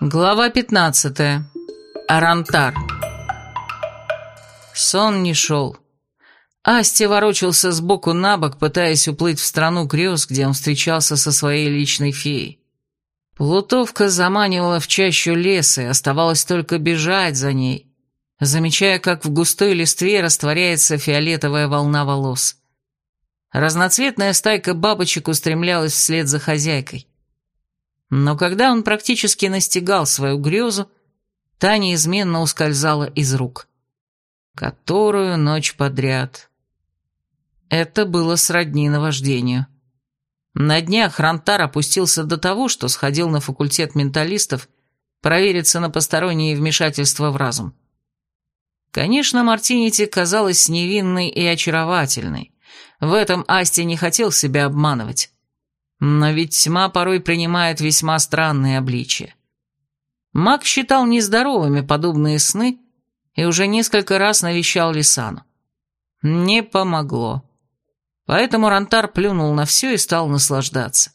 Глава 15. Арантар. Сон не шел. Асти ворочался сбоку на бок, пытаясь уплыть в страну грез, где он встречался со своей личной феей. Плутовка заманивала в чащу леса, и оставалось только бежать за ней, замечая, как в густой листве растворяется фиолетовая волна волос. Разноцветная стайка бабочек устремлялась вслед за хозяйкой. Но когда он практически настигал свою грезу, та неизменно ускользала из рук. Которую ночь подряд. Это было сродни наваждению. На днях Рантар опустился до того, что сходил на факультет менталистов провериться на посторонние вмешательства в разум. Конечно, Мартинити казалась невинной и очаровательной. В этом Асти не хотел себя обманывать. Но ведь тьма порой принимает весьма странные обличия. Маг считал нездоровыми подобные сны и уже несколько раз навещал Лисану. Не помогло. Поэтому Рантар плюнул на все и стал наслаждаться.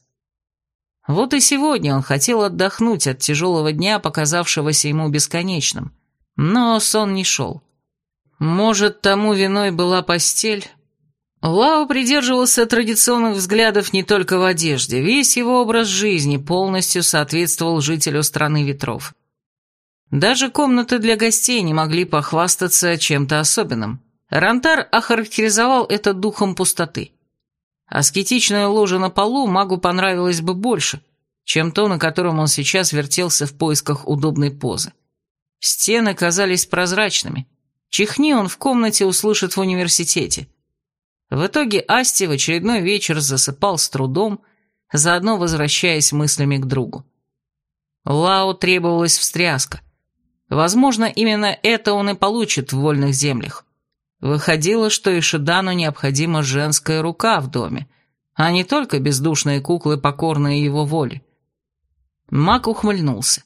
Вот и сегодня он хотел отдохнуть от тяжелого дня, показавшегося ему бесконечным. Но сон не шел. Может, тому виной была постель, Лао придерживался традиционных взглядов не только в одежде, весь его образ жизни полностью соответствовал жителю страны ветров. Даже комнаты для гостей не могли похвастаться чем-то особенным. Рантар охарактеризовал это духом пустоты. Аскетичное ложе на полу магу понравилось бы больше, чем то, на котором он сейчас вертелся в поисках удобной позы. Стены казались прозрачными. Чихни он в комнате услышит в университете. В итоге Асти в очередной вечер засыпал с трудом, заодно возвращаясь мыслями к другу. Лао требовалась встряска. Возможно, именно это он и получит в вольных землях. Выходило, что Ишидану необходима женская рука в доме, а не только бездушные куклы, покорные его воле. Мак ухмыльнулся.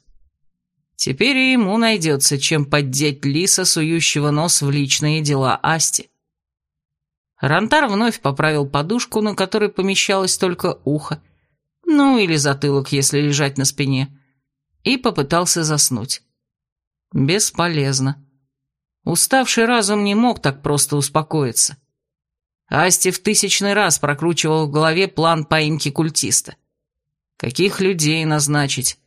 Теперь и ему найдется, чем поддеть лиса, сующего нос в личные дела Асти. Рантар вновь поправил подушку, на которой помещалось только ухо, ну или затылок, если лежать на спине, и попытался заснуть. Бесполезно. Уставший разум не мог так просто успокоиться. Асти в тысячный раз прокручивал в голове план поимки культиста. Каких людей назначить?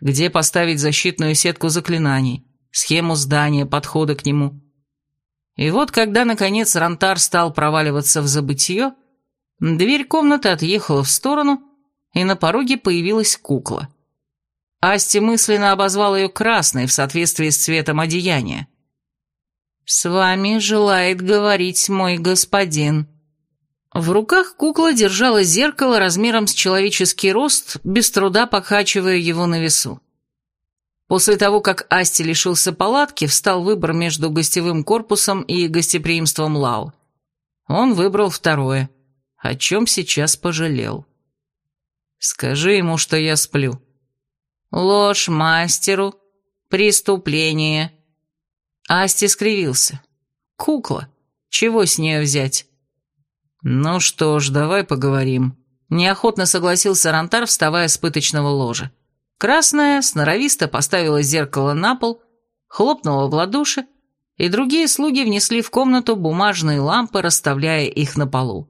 Где поставить защитную сетку заклинаний? Схему здания, подходы к нему? И вот, когда, наконец, Рантар стал проваливаться в забытье, дверь комнаты отъехала в сторону, и на пороге появилась кукла. Асти мысленно обозвал ее красной в соответствии с цветом одеяния. «С вами желает говорить мой господин». В руках кукла держала зеркало размером с человеческий рост, без труда покачивая его на весу. После того, как Асти лишился палатки, встал выбор между гостевым корпусом и гостеприимством Лау. Он выбрал второе, о чем сейчас пожалел. «Скажи ему, что я сплю». «Ложь мастеру. Преступление». Асти скривился. «Кукла. Чего с нее взять?» «Ну что ж, давай поговорим». Неохотно согласился Рантар, вставая с пыточного ложа. Красная сноровисто поставила зеркало на пол, хлопнула в ладоши, и другие слуги внесли в комнату бумажные лампы, расставляя их на полу.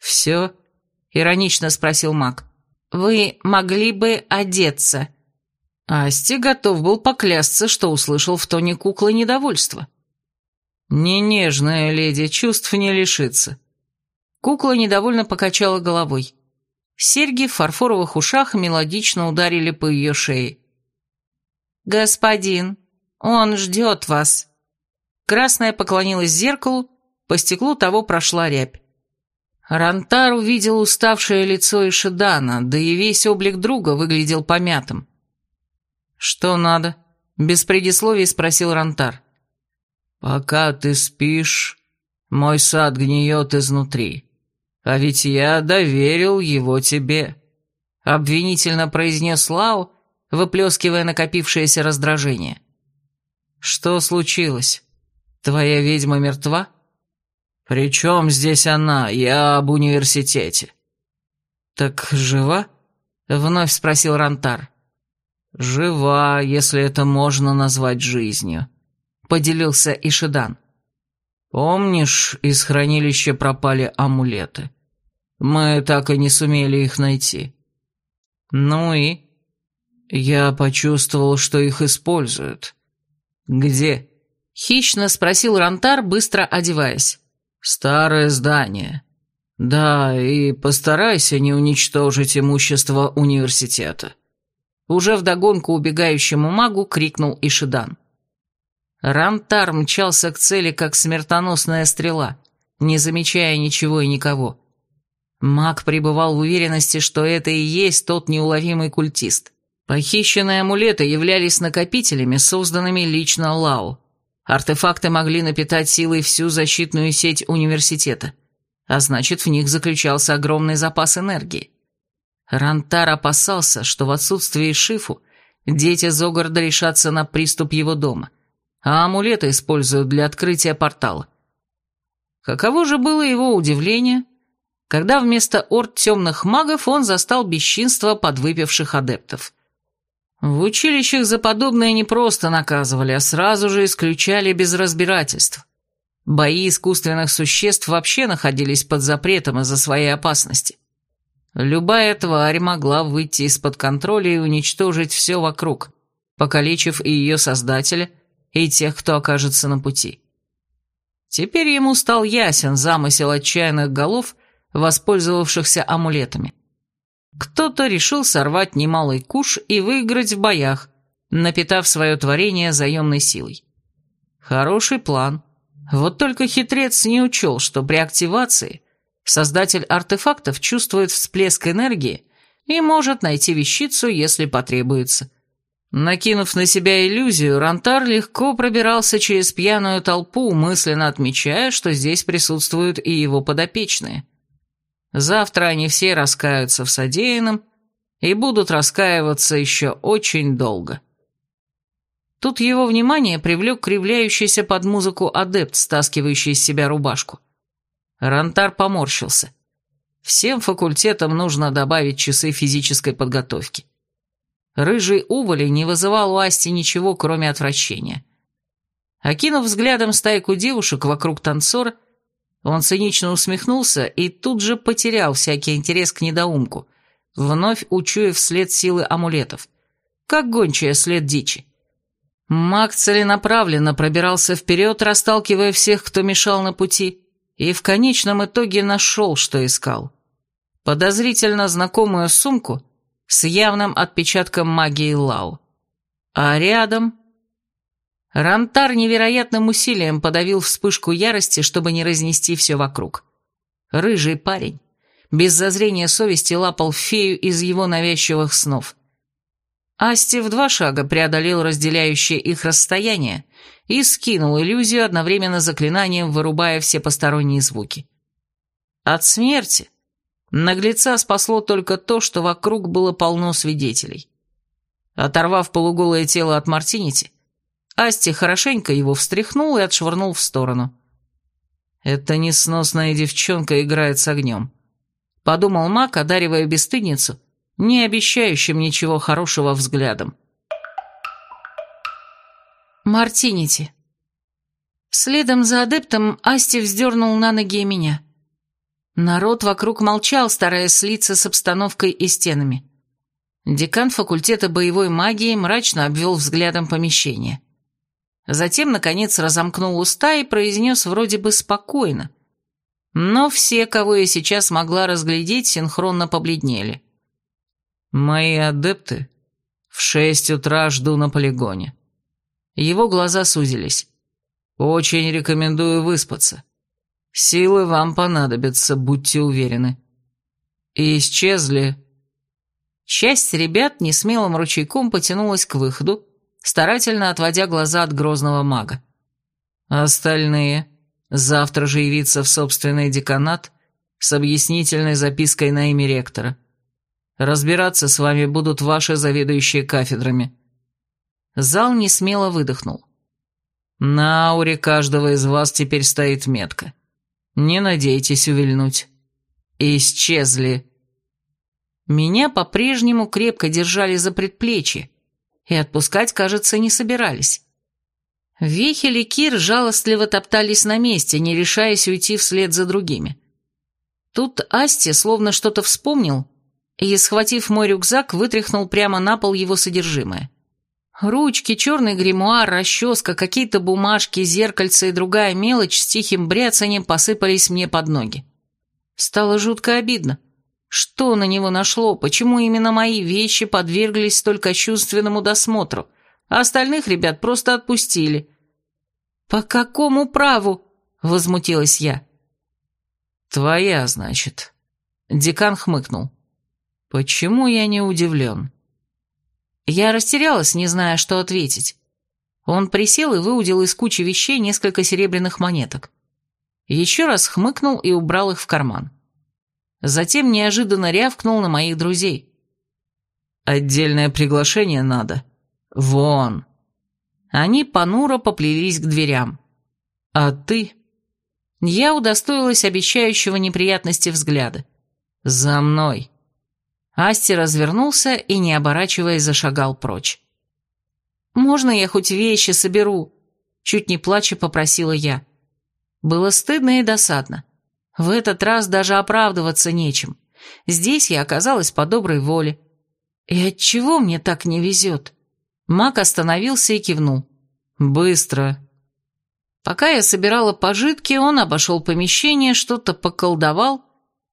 «Все?» — иронично спросил маг. «Вы могли бы одеться». Асти готов был поклясться, что услышал в тоне куклы недовольство. «Не нежная леди, чувств не лишится». Кукла недовольно покачала головой. Серьги в фарфоровых ушах мелодично ударили по ее шее. «Господин, он ждет вас». Красная поклонилась зеркалу, по стеклу того прошла рябь. Рантар увидел уставшее лицо Ишидана, да и весь облик друга выглядел помятым. «Что надо?» — без предисловий спросил Рантар. «Пока ты спишь, мой сад гниет изнутри. «А ведь я доверил его тебе», — обвинительно произнес Лао, выплескивая накопившееся раздражение. «Что случилось? Твоя ведьма мертва?» «При чем здесь она? Я об университете». «Так жива?» — вновь спросил Рантар. «Жива, если это можно назвать жизнью», — поделился Ишидан. «Помнишь, из хранилища пропали амулеты? Мы так и не сумели их найти». «Ну и?» «Я почувствовал, что их используют». «Где?» — хищно спросил Рантар, быстро одеваясь. «Старое здание. Да, и постарайся не уничтожить имущество университета». Уже вдогонку убегающему магу крикнул Ишидан. Рантар мчался к цели, как смертоносная стрела, не замечая ничего и никого. Маг пребывал в уверенности, что это и есть тот неуловимый культист. Похищенные амулеты являлись накопителями, созданными лично Лао. Артефакты могли напитать силой всю защитную сеть университета, а значит, в них заключался огромный запас энергии. Рантар опасался, что в отсутствие Шифу дети Зогарда решатся на приступ его дома, а амулеты используют для открытия портала. Каково же было его удивление, когда вместо орд темных магов он застал бесчинство подвыпивших адептов. В училищах за подобное не просто наказывали, а сразу же исключали без разбирательств. Бои искусственных существ вообще находились под запретом из-за своей опасности. Любая тварь могла выйти из-под контроля и уничтожить все вокруг, покалечив и ее создателя, и тех, кто окажется на пути. Теперь ему стал ясен замысел отчаянных голов, воспользовавшихся амулетами. Кто-то решил сорвать немалый куш и выиграть в боях, напитав свое творение заемной силой. Хороший план. Вот только хитрец не учел, что при активации Создатель артефактов чувствует всплеск энергии и может найти вещицу, если потребуется. Накинув на себя иллюзию, Рантар легко пробирался через пьяную толпу, мысленно отмечая, что здесь присутствуют и его подопечные. Завтра они все раскаются в содеянном и будут раскаиваться еще очень долго. Тут его внимание привлек кривляющийся под музыку адепт, стаскивающий из себя рубашку. Рантар поморщился. Всем факультетам нужно добавить часы физической подготовки. Рыжий уволень не вызывал у Асти ничего, кроме отвращения. Окинув взглядом стайку девушек вокруг танцора, он цинично усмехнулся и тут же потерял всякий интерес к недоумку, вновь учуяв след силы амулетов, как гончая след дичи. Маг целенаправленно пробирался вперед, расталкивая всех, кто мешал на пути, и в конечном итоге нашел, что искал. Подозрительно знакомую сумку с явным отпечатком магии Лау. А рядом... Рантар невероятным усилием подавил вспышку ярости, чтобы не разнести все вокруг. Рыжий парень, без зазрения совести, лапал фею из его навязчивых снов. Асти в два шага преодолел разделяющее их расстояние и скинул иллюзию, одновременно заклинанием вырубая все посторонние звуки. От смерти наглеца спасло только то, что вокруг было полно свидетелей. Оторвав полуголое тело от Мартинити, Асти хорошенько его встряхнул и отшвырнул в сторону. «Эта несносная девчонка играет с огнем», — подумал маг, одаривая бесстыдницу, не обещающим ничего хорошего взглядом. Мартинити. Следом за адептом Асти вздернул на ноги меня. Народ вокруг молчал, стараясь слиться с обстановкой и стенами. Декан факультета боевой магии мрачно обвел взглядом помещение. Затем, наконец, разомкнул уста и произнес вроде бы спокойно. Но все, кого я сейчас могла разглядеть, синхронно побледнели. «Мои адепты в шесть утра жду на полигоне». Его глаза сузились. «Очень рекомендую выспаться. Силы вам понадобятся, будьте уверены». И исчезли. Часть ребят несмелым ручейком потянулась к выходу, старательно отводя глаза от грозного мага. Остальные завтра же явиться в собственный деканат с объяснительной запиской на имя ректора. Разбираться с вами будут ваши заведующие кафедрами. Зал не смело выдохнул. На ауре каждого из вас теперь стоит метка. Не надейтесь увильнуть. Исчезли. Меня по-прежнему крепко держали за предплечье, и отпускать, кажется, не собирались. Вехель и Кир жалостливо топтались на месте, не решаясь уйти вслед за другими. Тут Асти словно что-то вспомнил и, схватив мой рюкзак, вытряхнул прямо на пол его содержимое. Ручки, черный гримуар, расческа, какие-то бумажки, зеркальце и другая мелочь с тихим бряцанием посыпались мне под ноги. Стало жутко обидно. Что на него нашло, почему именно мои вещи подверглись столь кощунственному досмотру, а остальных ребят просто отпустили? «По какому праву?» — возмутилась я. «Твоя, значит». Декан хмыкнул. «Почему я не удивлен?» Я растерялась, не зная, что ответить. Он присел и выудил из кучи вещей несколько серебряных монеток. Еще раз хмыкнул и убрал их в карман. Затем неожиданно рявкнул на моих друзей. «Отдельное приглашение надо. Вон!» Они понуро поплелись к дверям. «А ты?» Я удостоилась обещающего неприятности взгляда. «За мной!» Асти развернулся и, не оборачиваясь, зашагал прочь. «Можно я хоть вещи соберу?» Чуть не плача попросила я. Было стыдно и досадно. В этот раз даже оправдываться нечем. Здесь я оказалась по доброй воле. И от чего мне так не везет? Мак остановился и кивнул. «Быстро!» Пока я собирала пожитки, он обошел помещение, что-то поколдовал,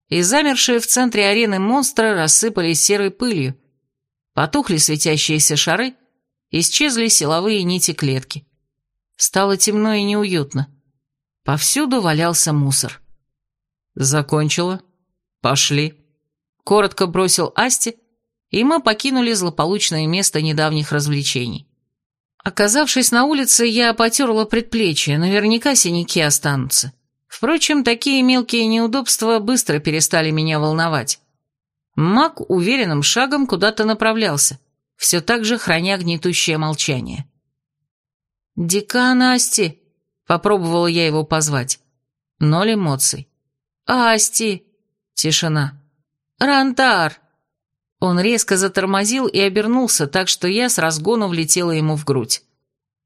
и замершие в центре арены монстры рассыпались серой пылью. Потухли светящиеся шары, исчезли силовые нити клетки. Стало темно и неуютно. Повсюду валялся мусор. «Закончила? Пошли!» Коротко бросил Асти, и мы покинули злополучное место недавних развлечений. Оказавшись на улице, я потерла предплечье, наверняка синяки останутся. Впрочем, такие мелкие неудобства быстро перестали меня волновать. Маг уверенным шагом куда-то направлялся, все так же храня гнетущее молчание. «Дикан Асти!» — попробовала я его позвать. Ноль эмоций. «Асти!» — тишина. «Рантар!» Он резко затормозил и обернулся, так что я с разгону влетела ему в грудь.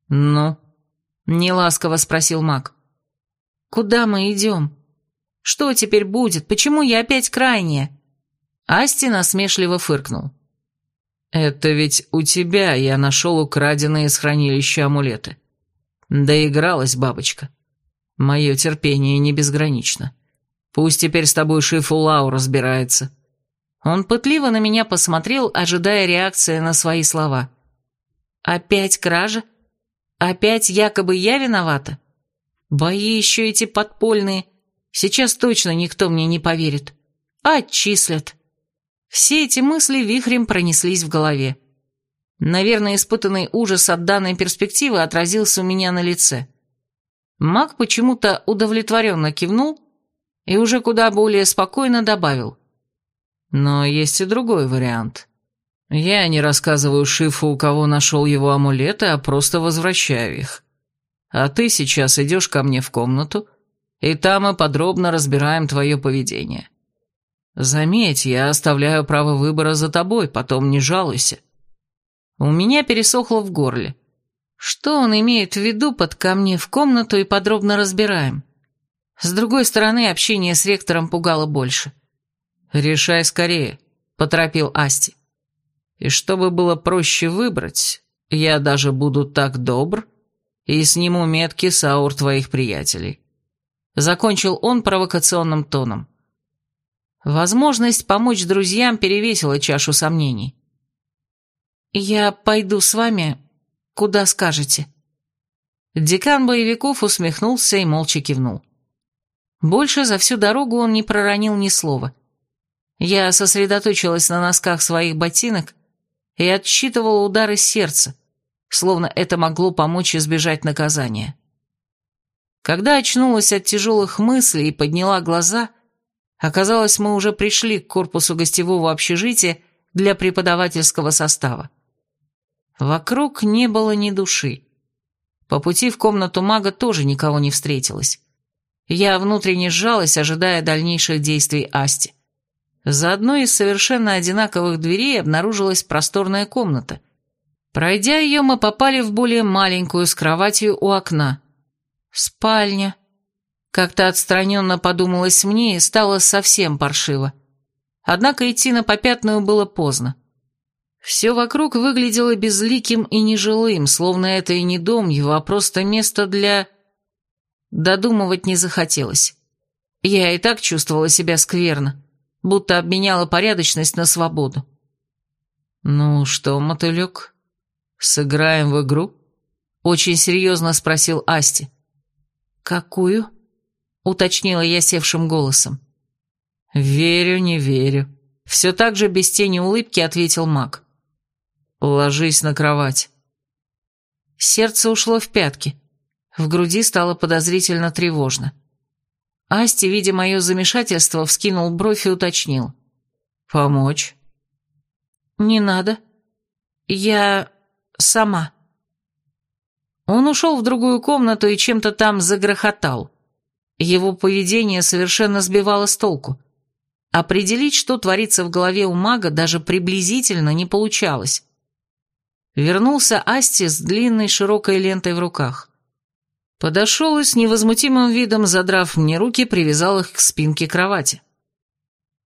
«Ну?» — неласково спросил маг. Куда мы идем? Что теперь будет? Почему я опять крайняя?» Асти насмешливо фыркнул. «Это ведь у тебя я нашел украденные из хранилища амулеты. Доигралась бабочка. Мое терпение не безгранично. Пусть теперь с тобой Шифулау разбирается». Он пытливо на меня посмотрел, ожидая реакции на свои слова. «Опять кража? Опять якобы я виновата?» Бои еще эти подпольные. Сейчас точно никто мне не поверит. Отчислят. Все эти мысли вихрем пронеслись в голове. Наверное, испытанный ужас от данной перспективы отразился у меня на лице. Маг почему-то удовлетворенно кивнул и уже куда более спокойно добавил. Но есть и другой вариант. Я не рассказываю Шифу, у кого нашел его амулеты, а просто возвращаю их. А ты сейчас идешь ко мне в комнату, и там мы подробно разбираем твое поведение. Заметь, я оставляю право выбора за тобой, потом не жалуйся. У меня пересохло в горле. Что он имеет в виду под ко мне в комнату и подробно разбираем? С другой стороны, общение с ректором пугало больше. «Решай скорее», — поторопил Асти. «И чтобы было проще выбрать, я даже буду так добр, и сниму метки с аур твоих приятелей». Закончил он провокационным тоном. Возможность помочь друзьям перевесила чашу сомнений. «Я пойду с вами, куда скажете». Декан боевиков усмехнулся и молча кивнул. Больше за всю дорогу он не проронил ни слова. Я сосредоточилась на носках своих ботинок и отсчитывала удары сердца, словно это могло помочь избежать наказания. Когда очнулась от тяжелых мыслей и подняла глаза, оказалось, мы уже пришли к корпусу гостевого общежития для преподавательского состава. Вокруг не было ни души. По пути в комнату мага тоже никого не встретилось. Я внутренне сжалась, ожидая дальнейших действий Асти. За одной из совершенно одинаковых дверей обнаружилась просторная комната, Пройдя ее, мы попали в более маленькую с кроватью у окна. Спальня. Как-то отстраненно подумалось мне и стало совсем паршиво. Однако идти на попятную было поздно. Все вокруг выглядело безликим и нежилым, словно это и не дом его, а просто место для... Додумывать не захотелось. Я и так чувствовала себя скверно, будто обменяла порядочность на свободу. «Ну что, мотылек, сыграем в игру?» Очень серьезно спросил Асти. «Какую?» — уточнила я севшим голосом. «Верю, не верю», — все так же без тени улыбки ответил маг. «Ложись на кровать». Сердце ушло в пятки. В груди стало подозрительно тревожно. Асти, видя мое замешательство, вскинул бровь и уточнил. «Помочь?» «Не надо. Я сама». Он ушел в другую комнату и чем-то там загрохотал. Его поведение совершенно сбивало с толку. Определить, что творится в голове у мага, даже приблизительно не получалось. Вернулся Асти с длинной широкой лентой в руках. Подошел и с невозмутимым видом, задрав мне руки, привязал их к спинке кровати.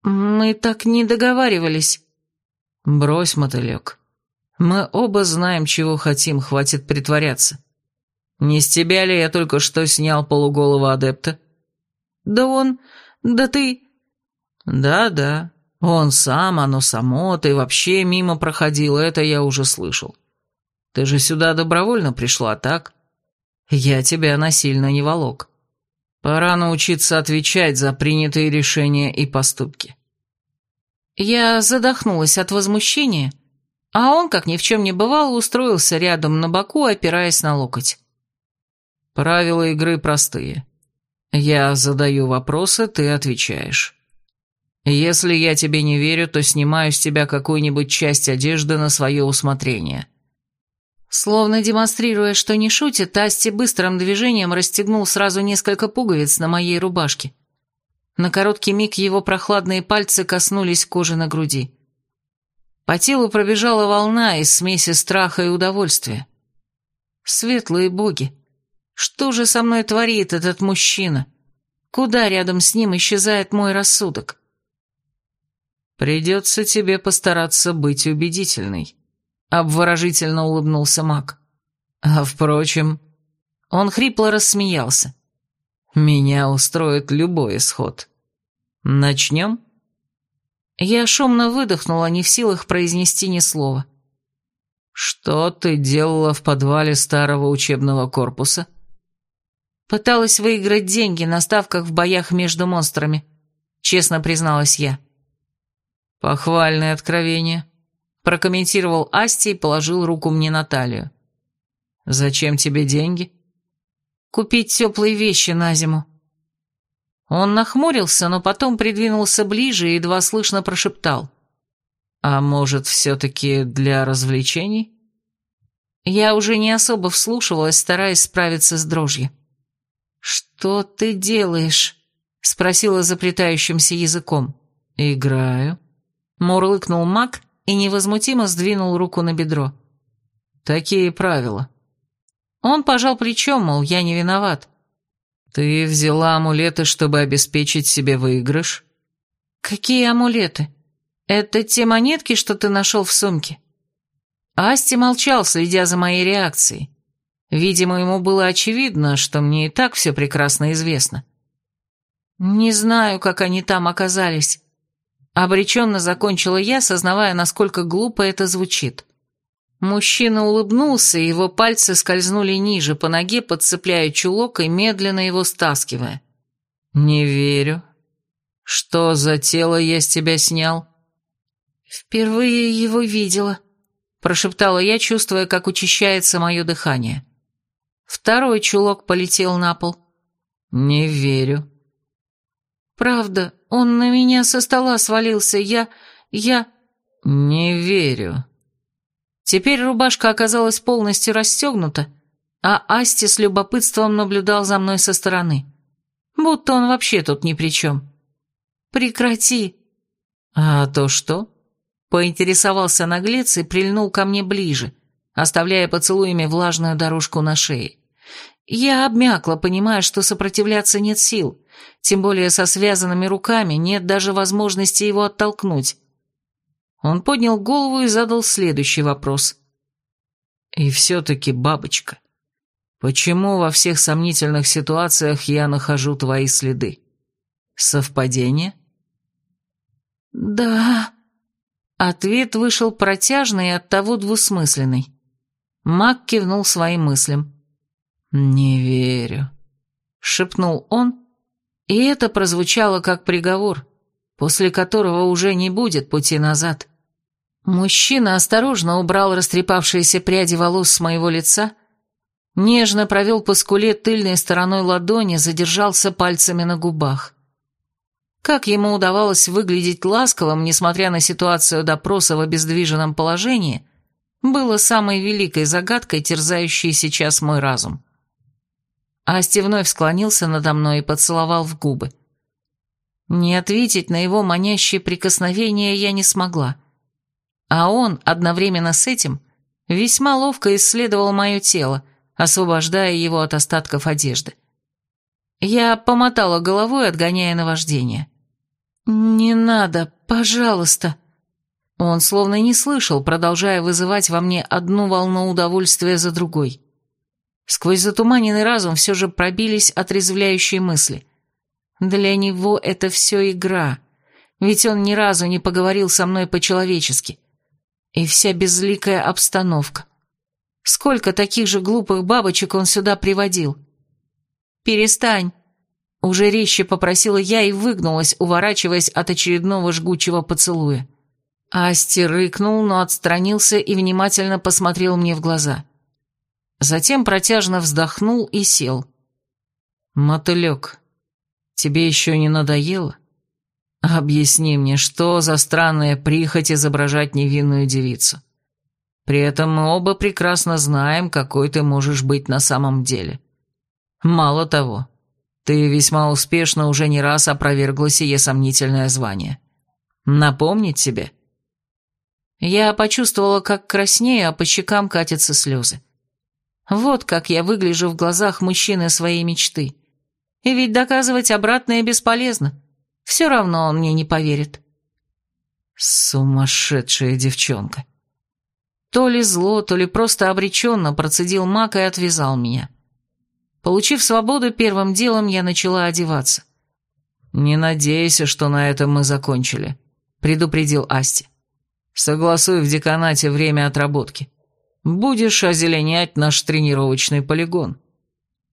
«Мы так не договаривались». «Брось, мотылек. Мы оба знаем, чего хотим, хватит притворяться. Не с тебя ли я только что снял полуголого адепта?» «Да он... Да ты...» «Да-да, он сам, оно само, ты вообще мимо проходил, это я уже слышал. Ты же сюда добровольно пришла, так? Я тебя насильно не волок. Пора научиться отвечать за принятые решения и поступки». Я задохнулась от возмущения, а он, как ни в чем не бывало, устроился рядом на боку, опираясь на локоть. Правила игры простые. Я задаю вопросы, ты отвечаешь. Если я тебе не верю, то снимаю с тебя какую-нибудь часть одежды на свое усмотрение. Словно демонстрируя, что не шутит, Асти быстрым движением расстегнул сразу несколько пуговиц на моей рубашке. На короткий миг его прохладные пальцы коснулись кожи на груди. По телу пробежала волна из смеси страха и удовольствия. Светлые боги, что же со мной творит этот мужчина? Куда рядом с ним исчезает мой рассудок? Придется тебе постараться быть убедительной, обворожительно улыбнулся маг. А впрочем, он хрипло рассмеялся. Меня устроит любой исход. Начнем? Я шумно выдохнула, не в силах произнести ни слова. Что ты делала в подвале старого учебного корпуса? Пыталась выиграть деньги на ставках в боях между монстрами, честно призналась я. Похвальное откровение, прокомментировал Асти и положил руку мне на талию. Зачем тебе деньги? Купить теплые вещи на зиму. Он нахмурился, но потом придвинулся ближе и едва слышно прошептал. «А может, все-таки для развлечений?» Я уже не особо вслушивалась, стараясь справиться с дрожью. «Что ты делаешь?» — спросила заплетающимся языком. «Играю». Мурлыкнул маг и невозмутимо сдвинул руку на бедро. «Такие правила». Он пожал плечом, мол, я не виноват. «Ты взяла амулеты, чтобы обеспечить себе выигрыш?» «Какие амулеты? Это те монетки, что ты нашел в сумке?» Асти молчал, следя за моей реакцией. Видимо, ему было очевидно, что мне и так все прекрасно известно. «Не знаю, как они там оказались», — обреченно закончила я, сознавая, насколько глупо это звучит. Мужчина улыбнулся, и его пальцы скользнули ниже по ноге, подцепляя чулок и медленно его стаскивая. «Не верю. Что за тело я с тебя снял?» «Впервые его видела», — прошептала я, чувствуя, как учащается мое дыхание. Второй чулок полетел на пол. «Не верю». «Правда, он на меня со стола свалился. Я... я...» «Не верю». Теперь рубашка оказалась полностью расстегнута, а Асти с любопытством наблюдал за мной со стороны. Будто он вообще тут ни при чем. «Прекрати». «А то что?» Поинтересовался наглец и прильнул ко мне ближе, оставляя поцелуями влажную дорожку на шее. Я обмякла, понимая, что сопротивляться нет сил, тем более со связанными руками нет даже возможности его оттолкнуть. Он поднял голову и задал следующий вопрос. «И все-таки, бабочка, почему во всех сомнительных ситуациях я нахожу твои следы? Совпадение?» «Да...» Ответ вышел протяжный и оттого двусмысленный. Мак кивнул своим мыслям. «Не верю», — шепнул он, и это прозвучало как приговор, после которого уже не будет пути назад. Мужчина осторожно убрал растрепавшиеся пряди волос с моего лица, нежно провел по скуле тыльной стороной ладони, задержался пальцами на губах. Как ему удавалось выглядеть ласковым, несмотря на ситуацию допроса в обездвиженном положении, было самой великой загадкой, терзающей сейчас мой разум. Асти вновь склонился надо мной и поцеловал в губы. Не ответить на его манящее прикосновение я не смогла. А он, одновременно с этим, весьма ловко исследовал мое тело, освобождая его от остатков одежды. Я помотала головой, отгоняя наваждение. «Не надо, пожалуйста». Он словно не слышал, продолжая вызывать во мне одну волну удовольствия за другой. Сквозь затуманенный разум все же пробились отрезвляющие мысли. Для него это все игра, ведь он ни разу не поговорил со мной по-человечески. И вся безликая обстановка. Сколько таких же глупых бабочек он сюда приводил? «Перестань!» Уже резче попросила я и выгнулась, уворачиваясь от очередного жгучего поцелуя. Асти рыкнул, но отстранился и внимательно посмотрел мне в глаза. Затем протяжно вздохнул и сел. «Мотылек, тебе еще не надоело? Объясни мне, что за странная прихоть изображать невинную девицу? При этом мы оба прекрасно знаем, какой ты можешь быть на самом деле. Мало того, ты весьма успешно уже не раз опровергла сие сомнительное звание. Напомнить тебе?» Я почувствовала, как краснею, а по щекам катятся слезы. Вот как я выгляжу в глазах мужчины своей мечты. И ведь доказывать обратное бесполезно. Все равно он мне не поверит. Сумасшедшая девчонка. То ли зло, то ли просто обреченно процедил маг и отвязал меня. Получив свободу, первым делом я начала одеваться. «Не надейся, что на этом мы закончили», — предупредил Асти. «Согласуй в деканате время отработки. Будешь озеленять наш тренировочный полигон.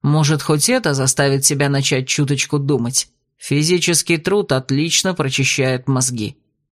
Может, хоть это заставит тебя начать чуточку думать. Физический труд отлично прочищает мозги».